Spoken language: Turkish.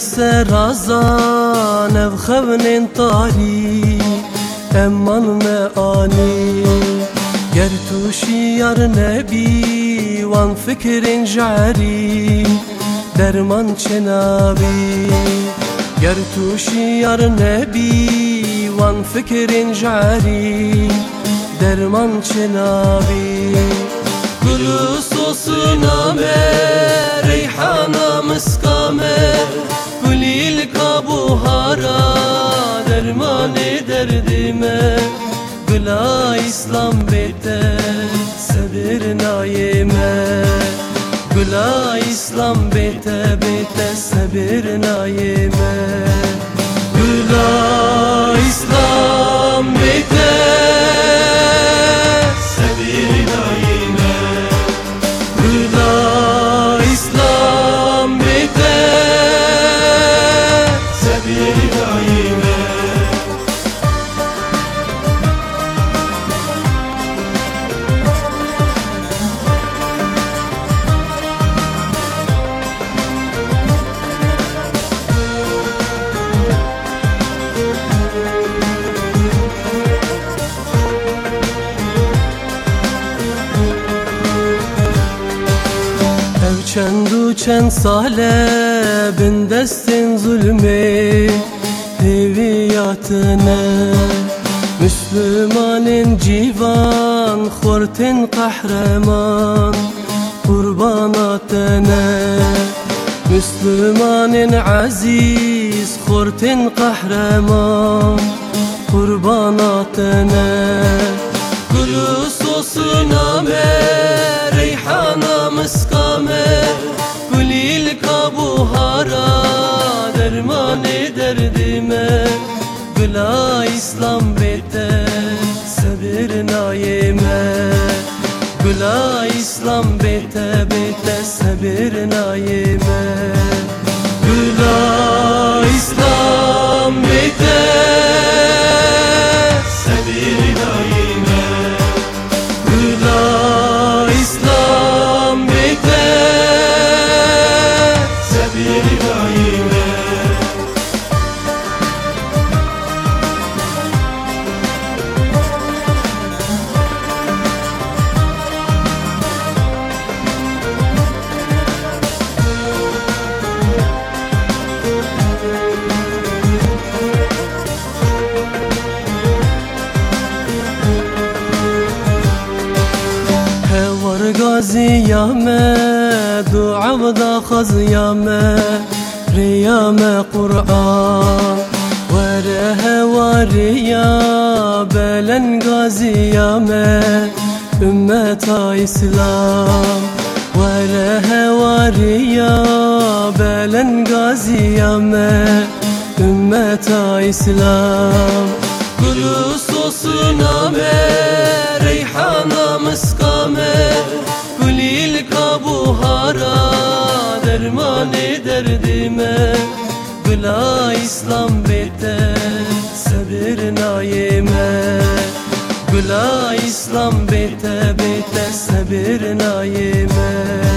سرازان اف خونین تاری امان meani گر توشی یار نبی وان فکرین جاری درمان چنابی گر توشی یار نبی وان فکرین جاری درمان چنابی گلو سوسنامه ریحانا مسکامه Gıla İslam bete Sedir nayime Gıla İslam bete bete Sebir nayime Çendu çen sale bin destin zulmü heviyatine Müslümanın civan khortin kahraman kurbanatine Müslümanın aziz khortin kahraman kurbanatine Gülü sosuname reyhana mıskame kabuhara derman derdime Güla İslam bete sebir nayime Güla İslam bete bete sebir nayime gaziyame Duavda khaziyame Riyame Kur'an Vere hevariya Belen gaziyame Ümmeta İslam Vere hevariya Belen gazi gaziyame Ümmeta İslam Gülüs kabuhara Derman derdime Güla İslam bete Sebir nayime. Güla İslam bete bete Sebir nayime